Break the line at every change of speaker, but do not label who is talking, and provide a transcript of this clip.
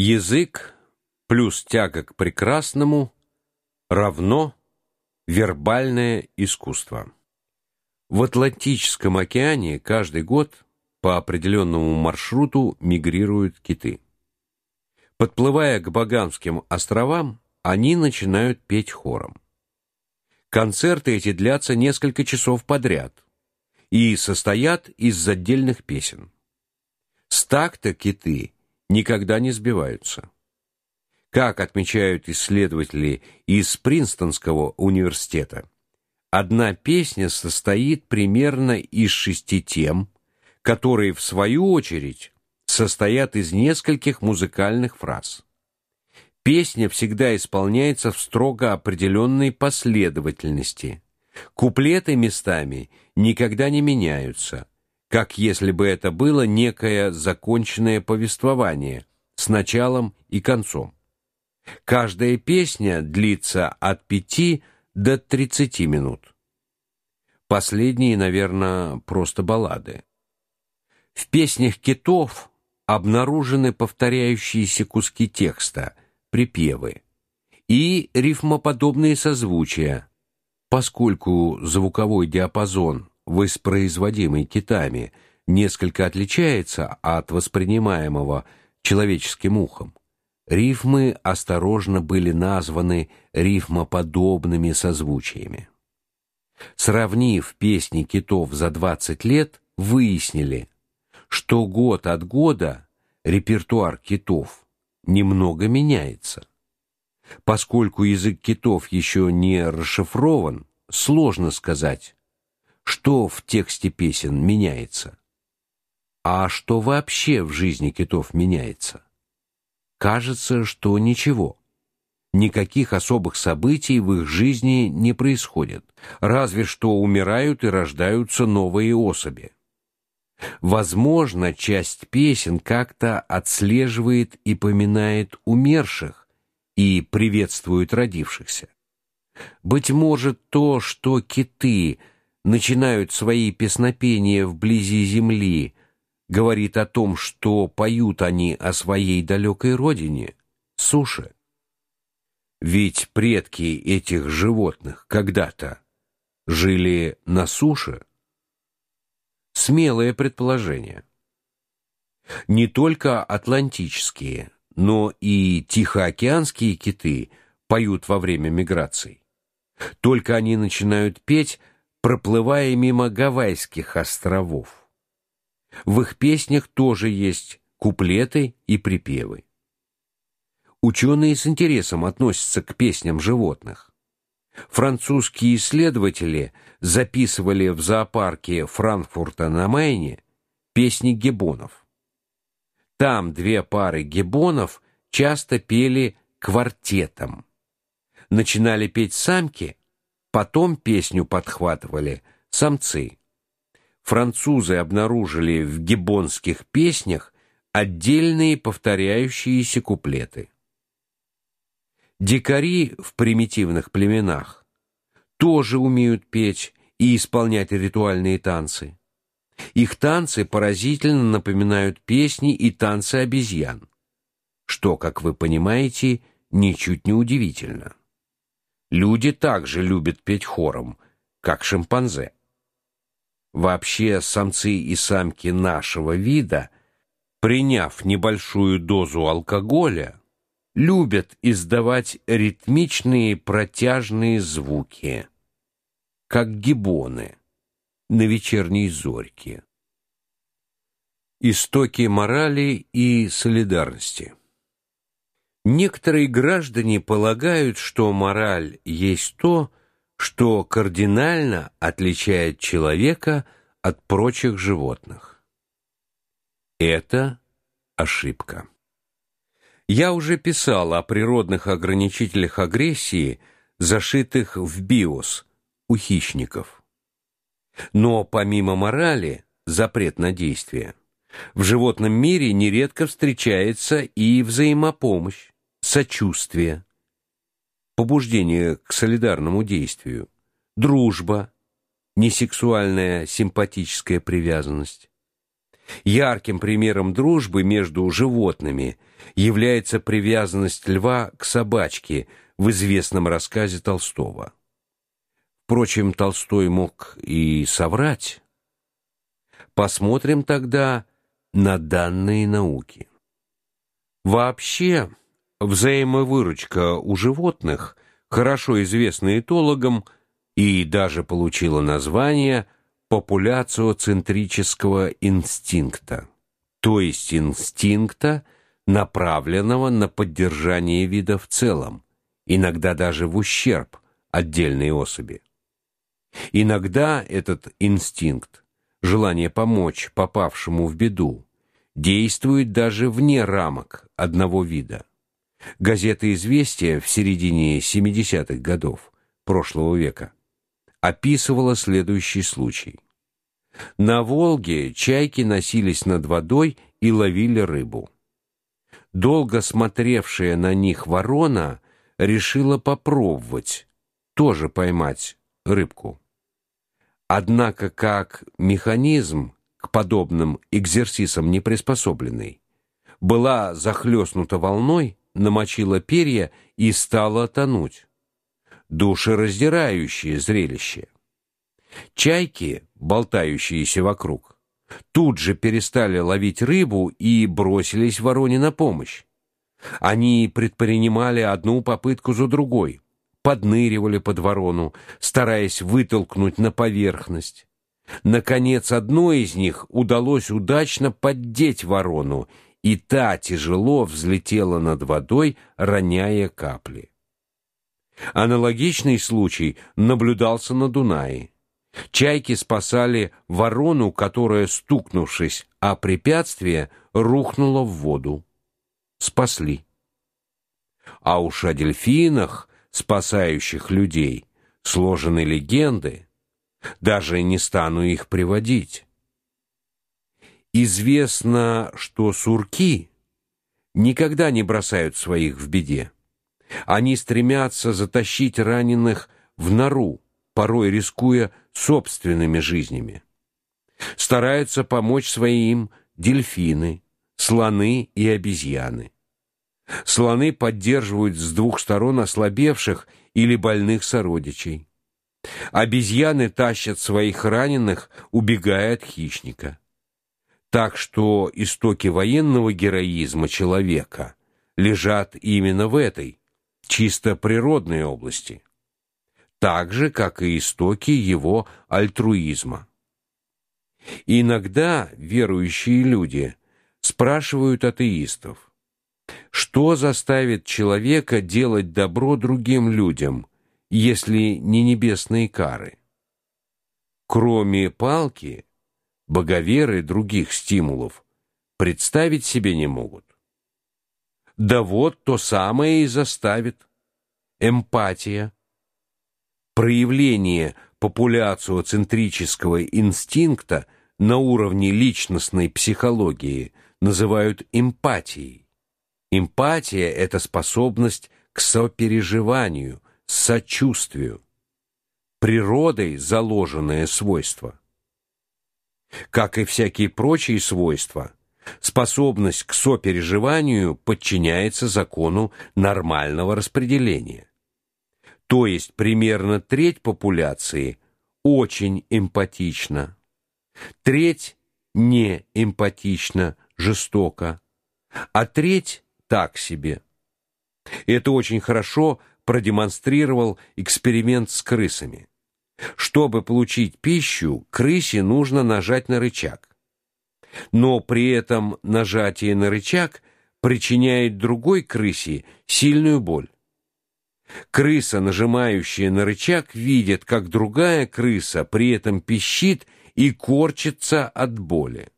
Язык плюс тяга к прекрасному равно вербальное искусство. В Атлантическом океане каждый год по определенному маршруту мигрируют киты. Подплывая к Багамским островам, они начинают петь хором. Концерты эти длятся несколько часов подряд и состоят из отдельных песен. С такта киты никогда не сбиваются. Как отмечают исследователи из Принстонского университета, одна песня состоит примерно из шести тем, которые в свою очередь состоят из нескольких музыкальных фраз. Песня всегда исполняется в строго определенной последовательности. Куплеты местами никогда не меняются, как если бы это было некое законченное повествование с началом и концом. Каждая песня длится от пяти до тридцати минут. Последние, наверное, просто баллады. В песнях китов обнаружены повторяющиеся куски текста, припевы и рифмоподобные созвучия, поскольку звуковой диапазон, воспроизводимый китами, несколько отличается от воспринимаемого человеческим ухом. Рифмы осторожно были названы рифмоподобными созвучиями. Сравнив песни китов за 20 лет, выяснили, что год от года репертуар китов немного меняется. Поскольку язык китов еще не расшифрован, сложно сказать, что в тексте песен меняется. А что вообще в жизни китов меняется? Кажется, что ничего. Никаких особых событий в их жизни не происходит, разве что умирают и рождаются новые особи. Возможно, часть песен как-то отслеживает и поминает умерших и приветствует родившихся. Быть может, то, что киты начинают свои песнопения вблизи земли, говорит о том, что поют они о своей далекой родине, суше. Ведь предки этих животных когда-то жили на суше. Смелое предположение. Не только атлантические, но и тихоокеанские киты поют во время миграций. Только они начинают петь, проплывая мимо Гавайских островов. В их песнях тоже есть куплеты и припевы. Ученые с интересом относятся к песням животных. Французские исследователи записывали в зоопарке Франкфурта на Майне песни гибонов. Там две пары гибонов часто пели квартетом. Начинали петь самки, потом песню подхватывали самцы. Французы обнаружили в гибонских песнях отдельные повторяющиеся куплеты. Дикари в примитивных племенах тоже умеют петь и исполнять ритуальные танцы. Их танцы поразительно напоминают песни и танцы обезьян, что, как вы понимаете, ничуть не удивительно. Люди также любят петь хором, как шимпанзе. Вообще самцы и самки нашего вида, приняв небольшую дозу алкоголя, любят издавать ритмичные протяжные звуки, как гибоны на вечерней зорьке. Истоки морали и солидарности. Некоторые граждане полагают, что мораль есть то, что кардинально отличает человека от прочих животных. Это ошибка. Я уже писал о природных ограничителях агрессии, зашитых в биос у хищников. Но помимо морали, запрет на действие, в животном мире нередко встречается и взаимопомощь, сочувствие, побуждение к солидарному действию, дружба, несексуальная симпатическая привязанность. Ярким примером дружбы между животными является привязанность льва к собачке в известном рассказе Толстого. Впрочем, Толстой мог и соврать. Посмотрим тогда на данные науки. Вообще, взаимовыручка у животных, хорошо известна этологам и даже получила название популяциоцентрического инстинкта, то есть инстинкта, направленного на поддержание вида в целом, иногда даже в ущерб отдельной особи. Иногда этот инстинкт, желание помочь попавшему в беду, действует даже вне рамок одного вида. Газета Известия в середине 70-х годов прошлого века описывала следующий случай. На Волге чайки носились над водой и ловили рыбу. Долго смотревшая на них ворона решила попробовать тоже поймать рыбку. Однако как механизм к подобным экзерсисам не приспособленный, была захлестнута волной, намочила перья и стала тонуть душераздирающее зрелище. Чайки, болтающиеся вокруг, тут же перестали ловить рыбу и бросились вороне на помощь. Они предпринимали одну попытку за другой, подныривали под ворону, стараясь вытолкнуть на поверхность. Наконец, одной из них удалось удачно поддеть ворону, и та тяжело взлетела над водой, роняя капли. Аналогичный случай наблюдался на Дунае. Чайки спасали ворону, которая, стукнувшись о препятствие, рухнула в воду. Спасли. А уж о дельфинах, спасающих людей, сложены легенды. Даже не стану их приводить. Известно, что сурки никогда не бросают своих в беде. Они стремятся затащить раненых в нору, порой рискуя собственными жизнями. Стараются помочь своим дельфины, слоны и обезьяны. Слоны поддерживают с двух сторон ослабевших или больных сородичей. Обезьяны тащат своих раненых, убегая от хищника. Так что истоки военного героизма человека лежат именно в этой чисто природной области, так же как и истоки его альтруизма. Иногда верующие люди спрашивают атеистов: что заставит человека делать добро другим людям, если не небесные кары? Кроме палки, боговеры других стимулов представить себе не могут. Да вот то самое и заставит. Эмпатия. Проявление популяциоцентрического инстинкта на уровне личностной психологии называют эмпатией. Эмпатия это способность к сопереживанию, сочувствию. Природой заложенное свойство. Как и всякие прочие свойства, способность к сопереживанию подчиняется закону нормального распределения. То есть примерно треть популяции очень эмпатична, треть не эмпатична, жестоко, а треть так себе. Это очень хорошо продемонстрировал эксперимент с крысами. Чтобы получить пищу, крысе нужно нажать на рычаг но при этом нажатие на рычаг причиняет другой крысе сильную боль. Крыса, нажимающая на рычаг, видит, как другая крыса при этом пищит и корчится от боли.